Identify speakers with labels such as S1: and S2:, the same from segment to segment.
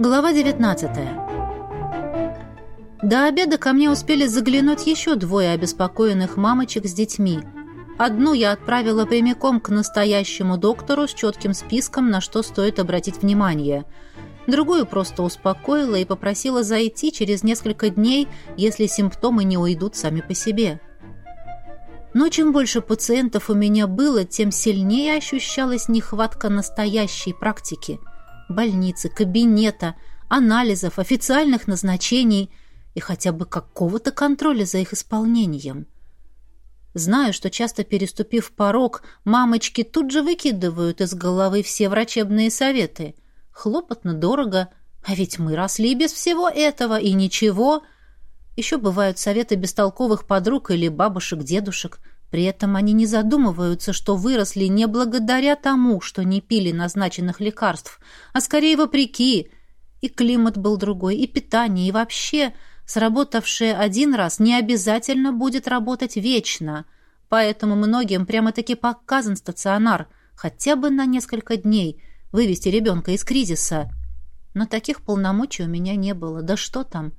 S1: Глава 19. До обеда ко мне успели заглянуть еще двое обеспокоенных мамочек с детьми. Одну я отправила прямиком к настоящему доктору с четким списком, на что стоит обратить внимание. Другую просто успокоила и попросила зайти через несколько дней, если симптомы не уйдут сами по себе. Но чем больше пациентов у меня было, тем сильнее ощущалась нехватка настоящей практики – больницы, кабинета, анализов, официальных назначений и хотя бы какого-то контроля за их исполнением. Знаю, что часто переступив порог, мамочки тут же выкидывают из головы все врачебные советы. Хлопотно, дорого, а ведь мы росли без всего этого и ничего. Еще бывают советы бестолковых подруг или бабушек-дедушек – при этом они не задумываются, что выросли не благодаря тому, что не пили назначенных лекарств, а скорее вопреки. И климат был другой, и питание, и вообще сработавшее один раз не обязательно будет работать вечно. Поэтому многим прямо-таки показан стационар, хотя бы на несколько дней, вывести ребенка из кризиса. Но таких полномочий у меня не было. Да что там?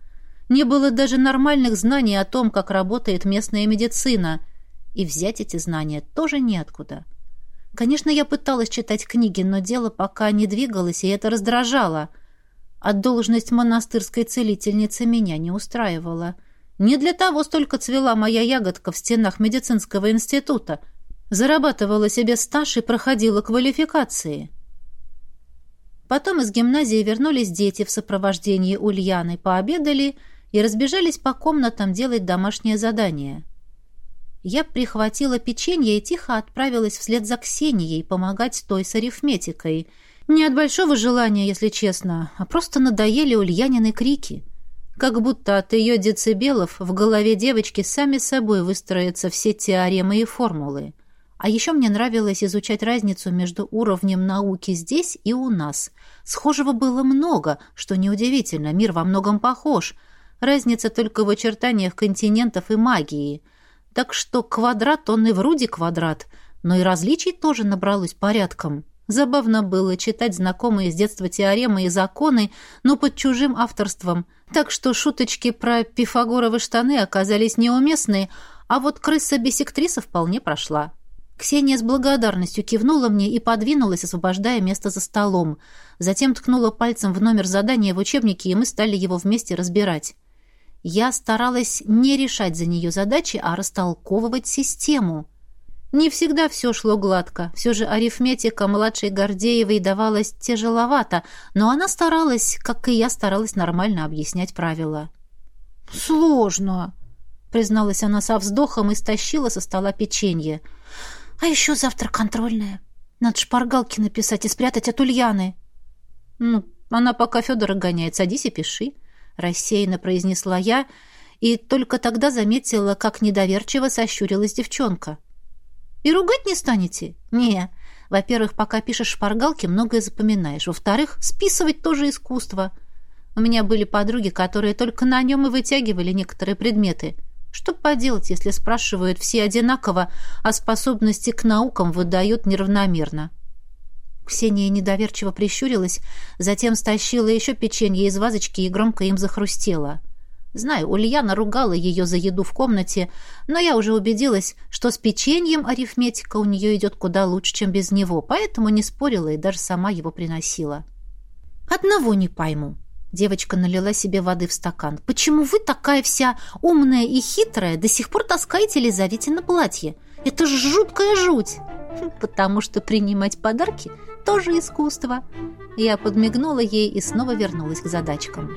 S1: Не было даже нормальных знаний о том, как работает местная медицина – и взять эти знания тоже неоткуда. Конечно, я пыталась читать книги, но дело пока не двигалось, и это раздражало. А должность монастырской целительницы меня не устраивала. Не для того столько цвела моя ягодка в стенах медицинского института. Зарабатывала себе стаж и проходила квалификации. Потом из гимназии вернулись дети в сопровождении Ульяны, пообедали и разбежались по комнатам делать домашнее задание. Я прихватила печенье и тихо отправилась вслед за Ксенией помогать той с арифметикой. Не от большого желания, если честно, а просто надоели Ульянины крики. Как будто от ее децибелов в голове девочки сами собой выстроятся все теоремы и формулы. А еще мне нравилось изучать разницу между уровнем науки здесь и у нас. Схожего было много, что неудивительно, мир во многом похож. Разница только в очертаниях континентов и магии – так что квадрат он и вроде квадрат, но и различий тоже набралось порядком. Забавно было читать знакомые с детства теоремы и законы, но под чужим авторством. Так что шуточки про пифагоровы штаны оказались неуместные, а вот крыса-бисектриса вполне прошла. Ксения с благодарностью кивнула мне и подвинулась, освобождая место за столом. Затем ткнула пальцем в номер задания в учебнике, и мы стали его вместе разбирать. Я старалась не решать за нее задачи, а растолковывать систему. Не всегда все шло гладко. Все же арифметика младшей Гордеевой давалась тяжеловато, но она старалась, как и я старалась нормально объяснять правила. «Сложно», — призналась она со вздохом и стащила со стола печенье. «А еще завтра контрольная. Надо шпаргалки написать и спрятать от Ульяны». «Ну, она пока Федора гоняет. Садись и пиши», рассеянно произнесла я, и только тогда заметила, как недоверчиво сощурилась девчонка. «И ругать не станете?» «Не. Во-первых, пока пишешь шпаргалки, многое запоминаешь. Во-вторых, списывать тоже искусство. У меня были подруги, которые только на нем и вытягивали некоторые предметы. Что поделать, если спрашивают все одинаково, а способности к наукам выдают неравномерно?» Ксения недоверчиво прищурилась, затем стащила еще печенье из вазочки и громко им захрустела. Знаю, Ульяна ругала ее за еду в комнате, но я уже убедилась, что с печеньем арифметика у нее идет куда лучше, чем без него, поэтому не спорила и даже сама его приносила. «Одного не пойму», Девочка налила себе воды в стакан. «Почему вы такая вся умная и хитрая до сих пор таскаете Лизавете на платье? Это ж жуткая жуть!» «Потому что принимать подарки тоже искусство!» Я подмигнула ей и снова вернулась к задачкам.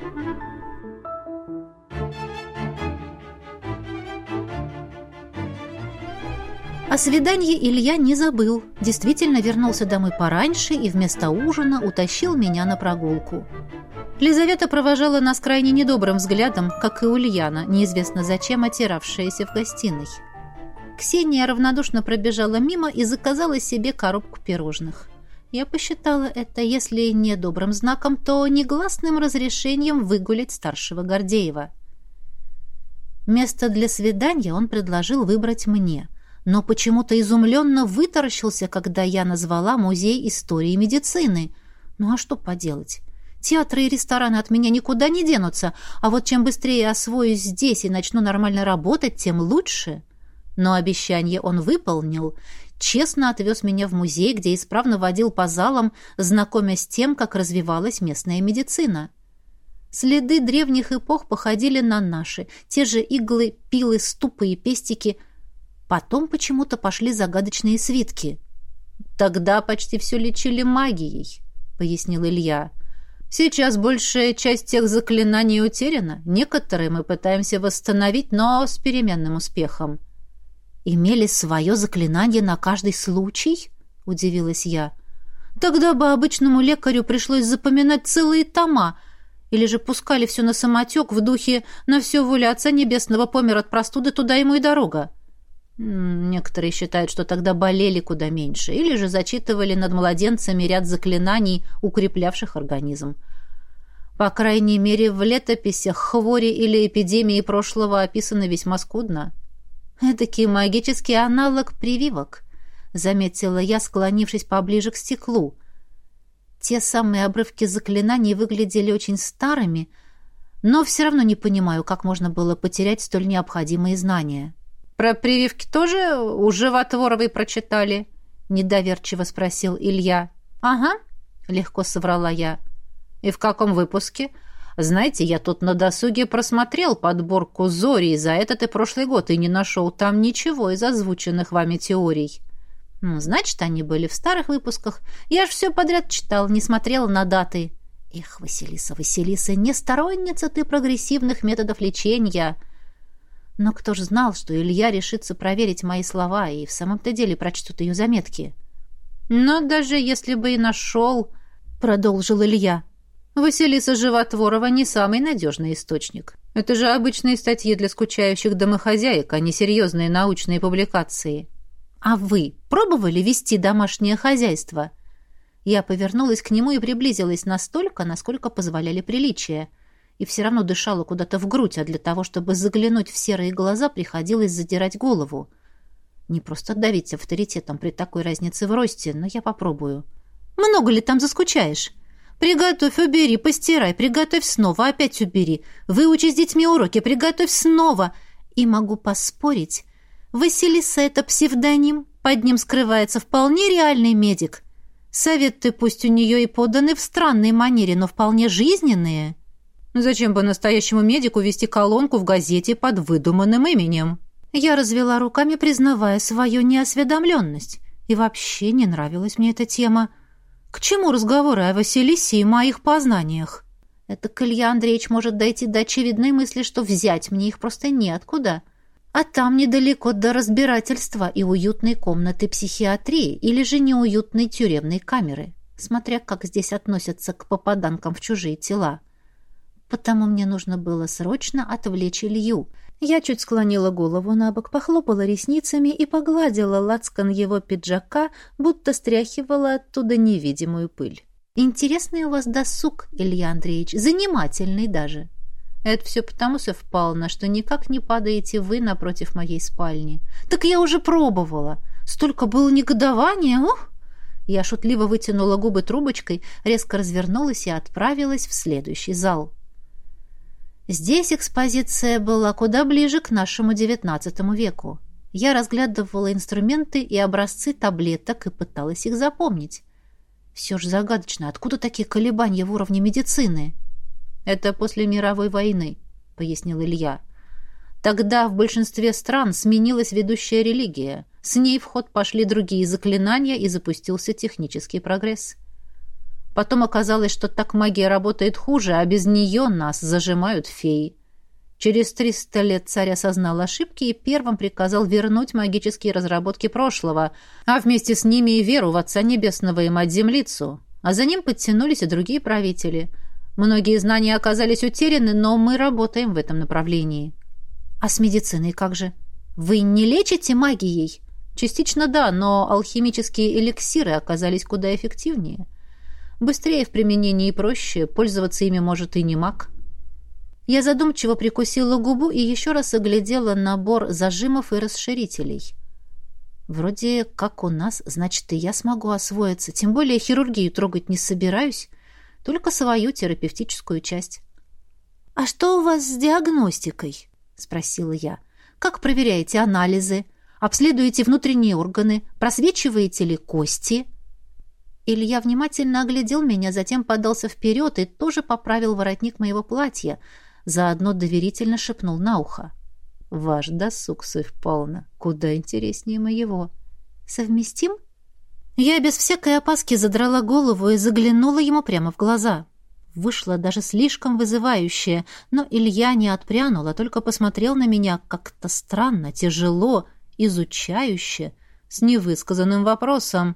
S1: О свидании Илья не забыл. Действительно вернулся домой пораньше и вместо ужина утащил меня на прогулку. Лизавета провожала нас крайне недобрым взглядом, как и Ульяна, неизвестно зачем отиравшаяся в гостиной. Ксения равнодушно пробежала мимо и заказала себе коробку пирожных. Я посчитала это, если не добрым знаком, то негласным разрешением выгулять старшего Гордеева. Место для свидания он предложил выбрать мне, но почему-то изумленно вытаращился, когда я назвала музей истории медицины. Ну а что поделать? Театры и рестораны от меня никуда не денутся, а вот чем быстрее освоюсь здесь и начну нормально работать, тем лучше. Но обещание он выполнил. Честно отвез меня в музей, где исправно водил по залам, знакомя с тем, как развивалась местная медицина. Следы древних эпох походили на наши. Те же иглы, пилы, ступы и пестики. Потом почему-то пошли загадочные свитки. «Тогда почти все лечили магией», — пояснил Илья. «Сейчас большая часть тех заклинаний утеряна. Некоторые мы пытаемся восстановить, но с переменным успехом». «Имели свое заклинание на каждый случай?» — удивилась я. «Тогда бы обычному лекарю пришлось запоминать целые тома, или же пускали все на самотек в духе «на все воля Отца Небесного помер от простуды, туда ему и дорога». Некоторые считают, что тогда болели куда меньше, или же зачитывали над младенцами ряд заклинаний, укреплявших организм. По крайней мере, в летописях хвори или эпидемии прошлого описаны весьма скудно. «Эдакий магический аналог прививок», — заметила я, склонившись поближе к стеклу. Те самые обрывки заклинаний выглядели очень старыми, но все равно не понимаю, как можно было потерять столь необходимые знания. «Про прививки тоже у Животворовой прочитали?» — недоверчиво спросил Илья. «Ага», — легко соврала я. «И в каком выпуске?» «Знаете, я тут на досуге просмотрел подборку Зори за этот и прошлый год и не нашел там ничего из озвученных вами теорий». Ну, значит, они были в старых выпусках. Я ж все подряд читал, не смотрела на даты. Эх, Василиса, Василиса, не сторонница ты прогрессивных методов лечения. Но кто ж знал, что Илья решится проверить мои слова и в самом-то деле прочтут ее заметки? Но даже если бы и нашел, продолжил Илья, Василиса Животворова не самый надежный источник. Это же обычные статьи для скучающих домохозяек, а не серьезные научные публикации. «А вы пробовали вести домашнее хозяйство?» Я повернулась к нему и приблизилась настолько, насколько позволяли приличия. И все равно дышала куда-то в грудь, а для того, чтобы заглянуть в серые глаза, приходилось задирать голову. Не просто давить авторитетом при такой разнице в росте, но я попробую. «Много ли там заскучаешь?» «Приготовь, убери, постирай, приготовь снова, опять убери. Выучи с детьми уроки, приготовь снова». И могу поспорить, Василиса — это псевдоним, под ним скрывается вполне реальный медик. Советы пусть у нее и поданы в странной манере, но вполне жизненные. Зачем бы настоящему медику вести колонку в газете под выдуманным именем? Я развела руками, признавая свою неосведомленность. И вообще не нравилась мне эта тема. К чему разговоры о Василисе и моих познаниях? Это Илья Андреевич может дойти до очевидной мысли, что взять мне их просто неоткуда. А там недалеко до разбирательства и уютной комнаты психиатрии или же неуютной тюремной камеры, смотря как здесь относятся к попаданкам в чужие тела. Потому мне нужно было срочно отвлечь Илью. Я чуть склонила голову на бок, похлопала ресницами и погладила лацкан его пиджака, будто стряхивала оттуда невидимую пыль. «Интересный у вас досуг, Илья Андреевич, занимательный даже». Это все потому совпало, что никак не падаете вы напротив моей спальни. Так я уже пробовала. Столько было негодования, ух! Я шутливо вытянула губы трубочкой, резко развернулась и отправилась в следующий зал. Здесь экспозиция была куда ближе к нашему девятнадцатому веку. Я разглядывала инструменты и образцы таблеток и пыталась их запомнить. Все же загадочно, откуда такие колебания в уровне медицины? Это после мировой войны, пояснил Илья. Тогда в большинстве стран сменилась ведущая религия. С ней в ход пошли другие заклинания и запустился технический прогресс. Потом оказалось, что так магия работает хуже, а без нее нас зажимают феи. Через 300 лет царь осознал ошибки и первым приказал вернуть магические разработки прошлого, а вместе с ними и веру в Отца Небесного и Мать-Землицу. А за ним подтянулись и другие правители – Многие знания оказались утеряны, но мы работаем в этом направлении. А с медициной как же? Вы не лечите магией? Частично да, но алхимические эликсиры оказались куда эффективнее. Быстрее в применении и проще, пользоваться ими может и не маг. Я задумчиво прикусила губу и еще раз оглядела набор зажимов и расширителей. Вроде как у нас, значит, и я смогу освоиться. Тем более хирургию трогать не собираюсь. только свою терапевтическую часть. «А что у вас с диагностикой?» — спросила я. «Как проверяете анализы? Обследуете внутренние органы? Просвечиваете ли кости?» Илья внимательно оглядел меня, затем подался вперед и тоже поправил воротник моего платья, заодно доверительно шепнул на ухо. «Ваш досуг совполно. Куда интереснее моего. Совместим?» Я без всякой опаски задрала голову и заглянула ему прямо в глаза. Вышло даже слишком вызывающе, но Илья не отпрянул, а только посмотрел на меня как-то странно, тяжело, изучающе, с невысказанным вопросом.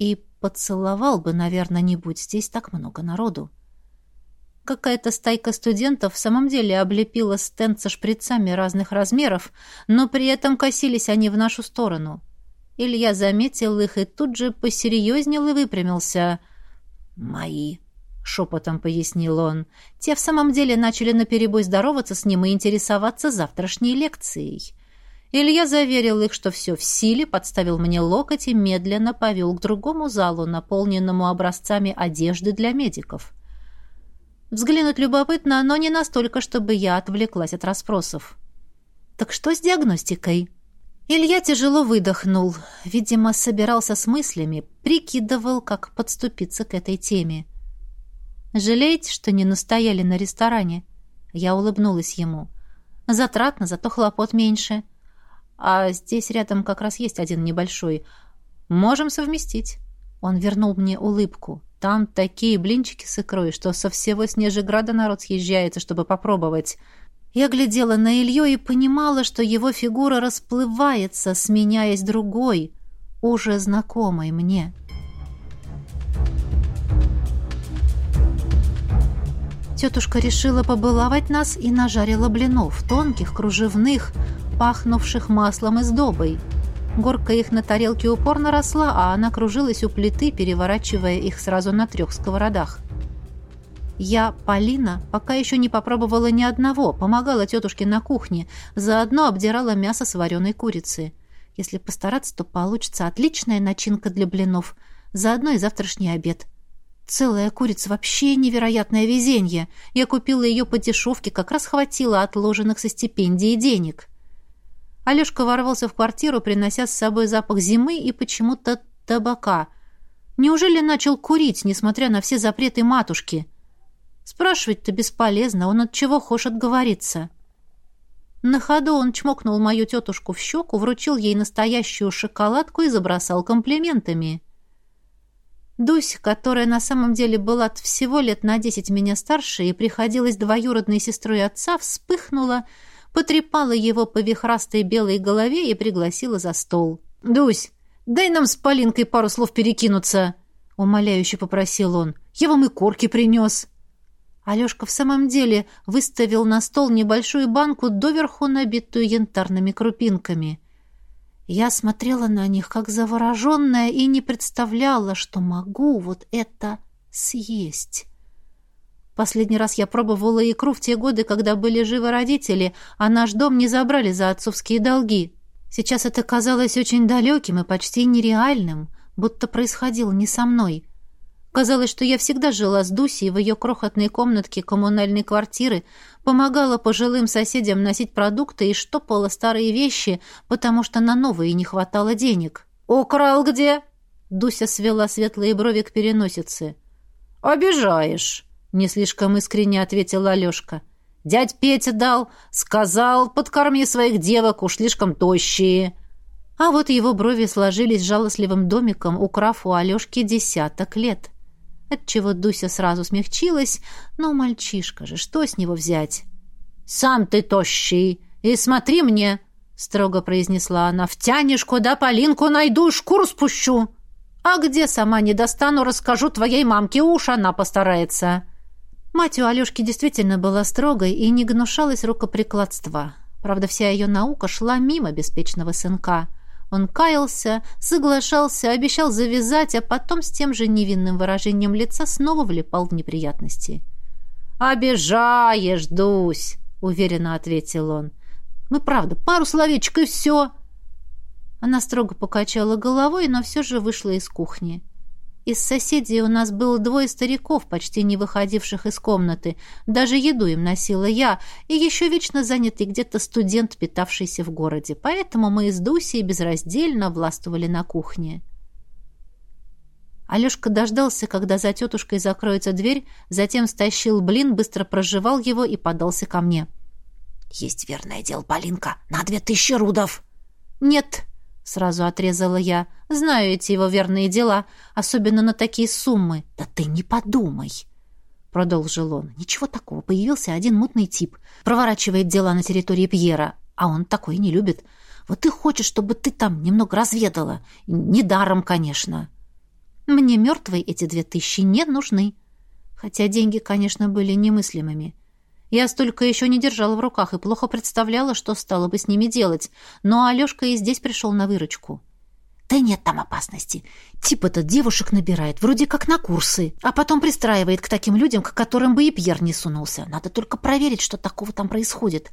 S1: И поцеловал бы, наверное, не будь здесь так много народу. Какая-то стайка студентов в самом деле облепила стенд со шприцами разных размеров, но при этом косились они в нашу сторону. Илья заметил их и тут же посерьезнел и выпрямился. «Мои», — шепотом пояснил он. Те в самом деле начали наперебой здороваться с ним и интересоваться завтрашней лекцией. Илья заверил их, что все в силе, подставил мне локоть и медленно повел к другому залу, наполненному образцами одежды для медиков. Взглянуть любопытно, но не настолько, чтобы я отвлеклась от расспросов. «Так что с диагностикой?» Илья тяжело выдохнул. Видимо, собирался с мыслями, прикидывал, как подступиться к этой теме. «Жалеете, что не настояли на ресторане?» Я улыбнулась ему. «Затратно, зато хлопот меньше. А здесь рядом как раз есть один небольшой. Можем совместить». Он вернул мне улыбку. «Там такие блинчики с икрой, что со всего Снежеграда народ съезжается, чтобы попробовать». Я глядела на Илью и понимала, что его фигура расплывается, сменяясь другой, уже знакомой мне. Тетушка решила побаловать нас и нажарила блинов, тонких, кружевных, пахнувших маслом и сдобой. Горка их на тарелке упорно росла, а она кружилась у плиты, переворачивая их сразу на трех сковородах. Я, Полина, пока еще не попробовала ни одного, помогала тетушке на кухне, заодно обдирала мясо с вареной курицы. Если постараться, то получится отличная начинка для блинов, заодно и завтрашний обед. Целая курица вообще невероятное везенье. Я купила ее по дешевке, как раз хватило отложенных со стипендии денег. Алешка ворвался в квартиру, принося с собой запах зимы и почему-то табака. Неужели начал курить, несмотря на все запреты матушки?» Спрашивать-то бесполезно, он от чего хочет отговориться. На ходу он чмокнул мою тетушку в щеку, вручил ей настоящую шоколадку и забросал комплиментами. Дусь, которая на самом деле была всего лет на десять меня старше и приходилась двоюродной сестрой отца, вспыхнула, потрепала его по вихрастой белой голове и пригласила за стол. «Дусь, дай нам с Полинкой пару слов перекинуться!» — умоляюще попросил он. «Я вам и корки принес!» Алешка в самом деле выставил на стол небольшую банку, доверху набитую янтарными крупинками. Я смотрела на них, как завороженная, и не представляла, что могу вот это съесть. Последний раз я пробовала икру в те годы, когда были живы родители, а наш дом не забрали за отцовские долги. Сейчас это казалось очень далеким и почти нереальным, будто происходило не со мной — Казалось, что я всегда жила с Дусей в ее крохотной комнатке коммунальной квартиры, помогала пожилым соседям носить продукты и штопала старые вещи, потому что на новые не хватало денег. «Украл где?» Дуся свела светлые брови к переносице. «Обижаешь», — не слишком искренне ответила Алешка. «Дядь Петя дал, сказал, подкорми своих девок, уж слишком тощие». А вот его брови сложились жалостливым домиком, украв у Алешки десяток лет отчего Дуся сразу смягчилась, но мальчишка же, что с него взять? «Сам ты тощий, и смотри мне!» — строго произнесла она. «Втянешь, куда Полинку найду, шкуру спущу!» «А где сама не достану, расскажу твоей мамке, уж она постарается!» Мать у Алешки действительно была строгой и не гнушалась рукоприкладства. Правда, вся ее наука шла мимо беспечного сынка — он каялся, соглашался, обещал завязать, а потом с тем же невинным выражением лица снова влипал в неприятности. «Обижаешь, Дусь!» — уверенно ответил он. «Мы, правда, пару словечек и все!» Она строго покачала головой, но все же вышла из кухни. Из соседей у нас было двое стариков, почти не выходивших из комнаты. Даже еду им носила я, и еще вечно занятый где-то студент, питавшийся в городе. Поэтому мы с Дусей безраздельно властвовали на кухне. Алешка дождался, когда за тетушкой закроется дверь, затем стащил блин, быстро прожевал его и подался ко мне.
S2: «Есть верное дело, Полинка, на две тысячи рудов!»
S1: «Нет!» — сразу отрезала я. «Знаю эти его верные дела, особенно на такие суммы».
S2: «Да ты не подумай!» — продолжил он. «Ничего такого. Появился один мутный тип. Проворачивает дела на территории Пьера, а он такой не любит. Вот ты хочешь, чтобы ты там немного разведала. Недаром, конечно».
S1: «Мне мертвые эти две тысячи не нужны». Хотя деньги, конечно, были немыслимыми. Я столько еще не держала в руках и плохо представляла, что стало бы с ними делать. Но Алешка и здесь пришел на выручку.
S2: «Да нет там опасности. Типа-то девушек набирает, вроде как на курсы, а потом пристраивает к таким людям, к которым бы и Пьер не сунулся. Надо только проверить, что такого там происходит.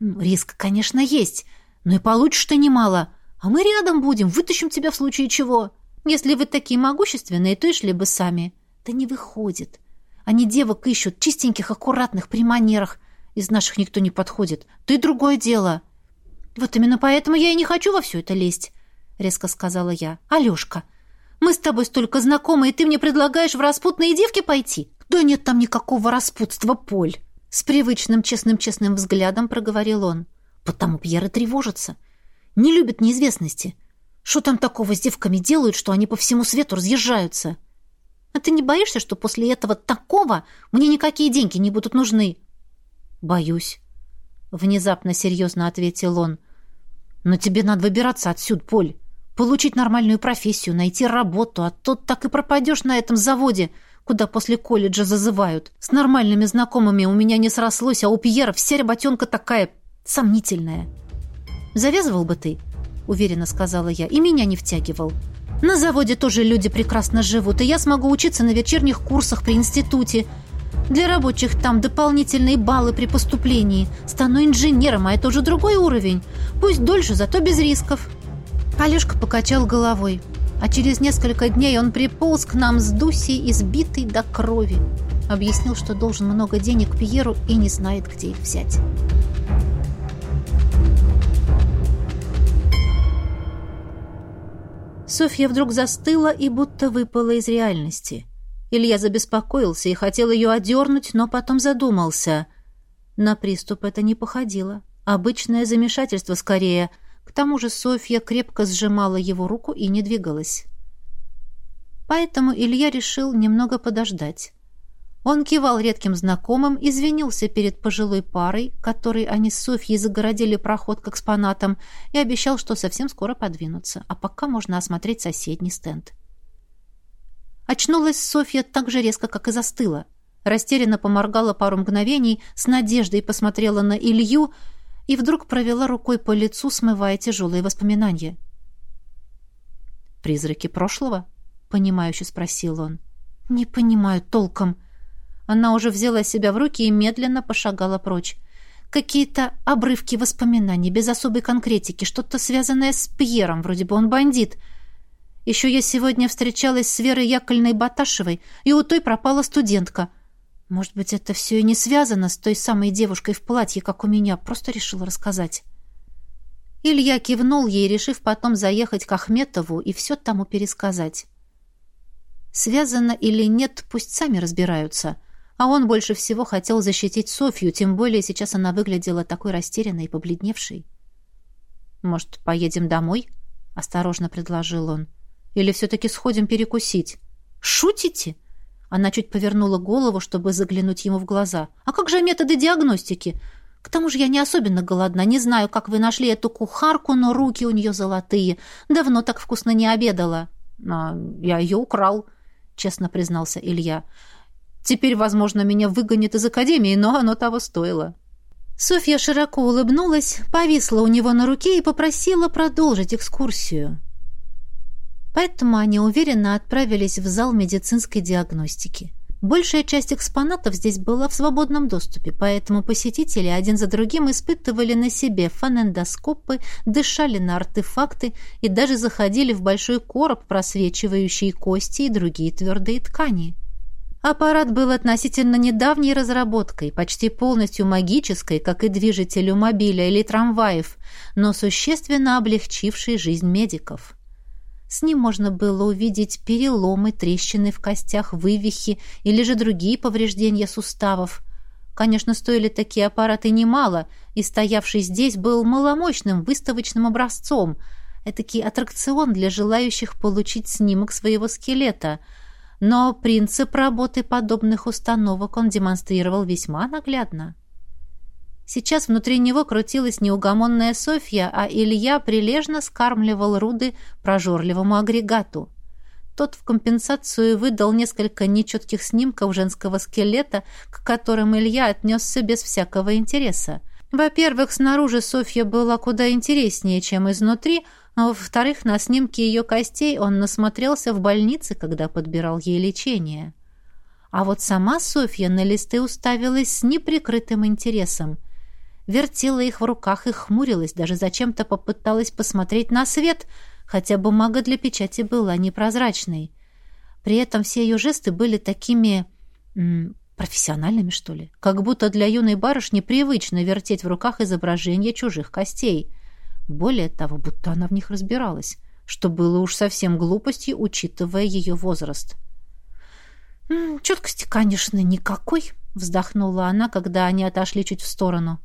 S2: Риск, конечно, есть, но и получишь ты немало. А мы рядом будем, вытащим тебя в случае чего.
S1: Если вы такие могущественные, то и шли бы сами».
S2: «Да не выходит. Они девок ищут, чистеньких, аккуратных, при манерах. Из наших никто не подходит. Ты другое дело.
S1: Вот именно поэтому я и не хочу во все это лезть, резко сказала я. Алешка, мы с тобой столько знакомы, и ты мне предлагаешь в распутные девки пойти?
S2: Да нет там никакого распутства, Поль.
S1: С привычным честным-честным взглядом проговорил он.
S2: Потому Пьера тревожится. Не любит неизвестности. Что там такого с девками делают, что они по всему свету разъезжаются?»
S1: А ты не боишься, что после этого такого мне никакие деньги не будут нужны?
S2: Боюсь, внезапно серьезно ответил он. Но тебе надо выбираться отсюда, Поль. Получить нормальную профессию, найти работу, а то так и пропадешь на этом заводе, куда после колледжа зазывают. С нормальными знакомыми у меня не срослось, а у Пьера вся работенка такая сомнительная.
S1: Завязывал бы ты, уверенно сказала я, и меня не втягивал. На заводе тоже люди прекрасно живут, и я смогу учиться на вечерних курсах при институте. Для рабочих там дополнительные баллы при поступлении. Стану инженером, а это уже другой уровень. Пусть дольше, зато без рисков». Алешка покачал головой, а через несколько дней он приполз к нам с Дусей, избитый до крови. Объяснил, что должен много денег Пьеру и не знает, где их взять. Софья вдруг застыла и будто выпала из реальности. Илья забеспокоился и хотел ее одернуть, но потом задумался. На приступ это не походило. Обычное замешательство скорее. К тому же Софья крепко сжимала его руку и не двигалась. Поэтому Илья решил немного подождать. Он кивал редким знакомым, извинился перед пожилой парой, которой они с Софьей загородили проход к экспонатам, и обещал, что совсем скоро подвинутся, а пока можно осмотреть соседний стенд. Очнулась Софья так же резко, как и застыла. Растерянно поморгала пару мгновений, с надеждой посмотрела на Илью и вдруг провела рукой по лицу, смывая тяжелые воспоминания. «Призраки прошлого?» — понимающе спросил он. «Не понимаю толком», она уже взяла себя в руки и медленно пошагала прочь. Какие-то обрывки воспоминаний, без особой конкретики, что-то связанное с Пьером, вроде бы он бандит. Еще я сегодня встречалась с Верой Яковлевной Баташевой, и у той пропала студентка. Может быть, это все и не связано с той самой девушкой в платье, как у меня, просто решила рассказать. Илья кивнул ей, решив потом заехать к Ахметову и все тому пересказать. Связано или нет, пусть сами разбираются — а он больше всего хотел защитить Софью, тем более сейчас она выглядела такой растерянной и побледневшей. «Может, поедем домой?» — осторожно предложил он. «Или все-таки сходим перекусить?» «Шутите?» Она чуть повернула голову, чтобы заглянуть ему в глаза. «А как же методы диагностики? К тому же я не особенно голодна. Не знаю, как вы нашли эту кухарку, но руки у нее золотые. Давно так вкусно не обедала». «А я ее украл», — честно признался Илья. Теперь, возможно, меня выгонят из академии, но оно того стоило. Софья широко улыбнулась, повисла у него на руке и попросила продолжить экскурсию. Поэтому они уверенно отправились в зал медицинской диагностики. Большая часть экспонатов здесь была в свободном доступе, поэтому посетители один за другим испытывали на себе фонендоскопы, дышали на артефакты и даже заходили в большой короб, просвечивающий кости и другие твердые ткани. Аппарат был относительно недавней разработкой, почти полностью магической, как и движитель у мобиля или трамваев, но существенно облегчивший жизнь медиков. С ним можно было увидеть переломы, трещины в костях, вывихи или же другие повреждения суставов. Конечно, стоили такие аппараты немало, и стоявший здесь был маломощным выставочным образцом, этакий аттракцион для желающих получить снимок своего скелета. Но принцип работы подобных установок он демонстрировал весьма наглядно. Сейчас внутри него крутилась неугомонная Софья, а Илья прилежно скармливал руды прожорливому агрегату. Тот в компенсацию выдал несколько нечетких снимков женского скелета, к которым Илья отнесся без всякого интереса. Во-первых, снаружи Софья была куда интереснее, чем изнутри, а во-вторых, на снимке ее костей он насмотрелся в больнице, когда подбирал ей лечение. А вот сама Софья на листы уставилась с неприкрытым интересом – вертела их в руках и хмурилась, даже зачем-то попыталась посмотреть на свет, хотя бумага для печати была непрозрачной. При этом все ее жесты были такими... Профессиональными, что ли? Как будто для юной барышни привычно вертеть в руках изображения чужих костей. Более того, будто она в них разбиралась, что было уж совсем глупостью, учитывая ее возраст. «Четкости, конечно, никакой», — вздохнула она, когда они отошли чуть в сторону.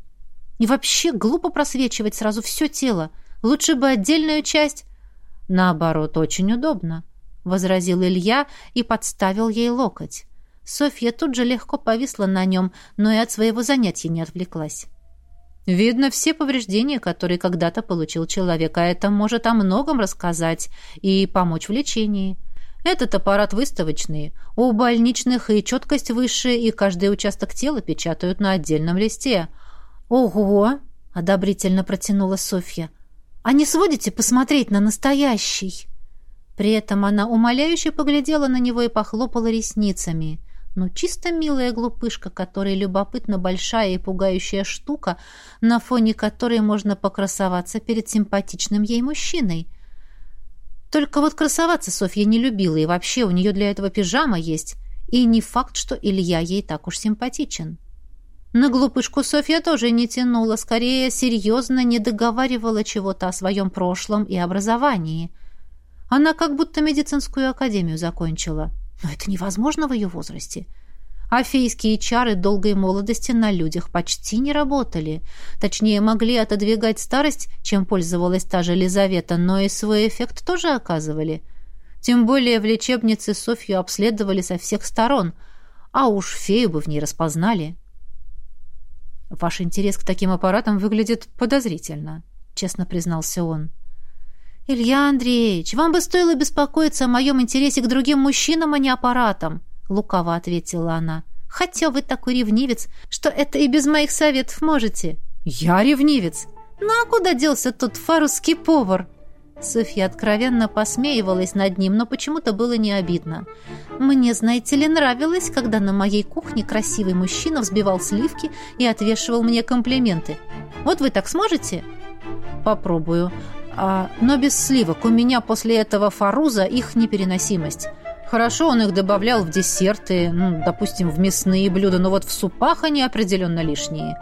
S1: И вообще глупо просвечивать сразу все тело. Лучше бы отдельную часть. Наоборот, очень удобно, возразил Илья и подставил ей локоть. Софья тут же легко повисла на нем, но и от своего занятия не отвлеклась. Видно все повреждения, которые когда-то получил человек, а это может о многом рассказать и помочь в лечении. Этот аппарат выставочный. У больничных и четкость выше, и каждый участок тела печатают на отдельном листе – «Ого!» — одобрительно протянула Софья. «А не сводите посмотреть на настоящий?» При этом она умоляюще поглядела на него и похлопала ресницами. Ну, чисто милая глупышка, которая любопытно большая и пугающая штука, на фоне которой можно покрасоваться перед симпатичным ей мужчиной. Только вот красоваться Софья не любила, и вообще у нее для этого пижама есть. И не факт, что Илья ей так уж симпатичен. На глупышку Софья тоже не тянула, скорее серьезно не договаривала чего-то о своем прошлом и образовании. Она как будто медицинскую академию закончила. Но это невозможно в ее возрасте. А фейские чары долгой молодости на людях почти не работали. Точнее, могли отодвигать старость, чем пользовалась та же Лизавета, но и свой эффект тоже оказывали. Тем более в лечебнице Софью обследовали со всех сторон, а уж фею бы в ней распознали. «Ваш интерес к таким аппаратам выглядит подозрительно», — честно признался он. «Илья Андреевич, вам бы стоило беспокоиться о моем интересе к другим мужчинам, а не аппаратам», — лукаво ответила она. «Хотя вы такой ревнивец, что это и без моих советов можете». «Я ревнивец?» «Ну а куда делся тот фарусский повар?» Софья откровенно посмеивалась над ним, но почему-то было не обидно. «Мне, знаете ли, нравилось, когда на моей кухне красивый мужчина взбивал сливки и отвешивал мне комплименты. Вот вы так сможете?» «Попробую. А, но без сливок. У меня после этого фаруза их непереносимость. Хорошо, он их добавлял в десерты, ну, допустим, в мясные блюда, но вот в супах они определенно лишние.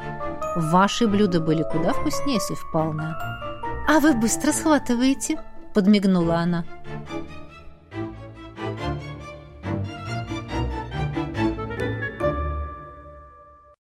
S1: Ваши блюда были куда вкуснее, Софь Павловна».
S2: «А вы быстро схватываете», — подмигнула она.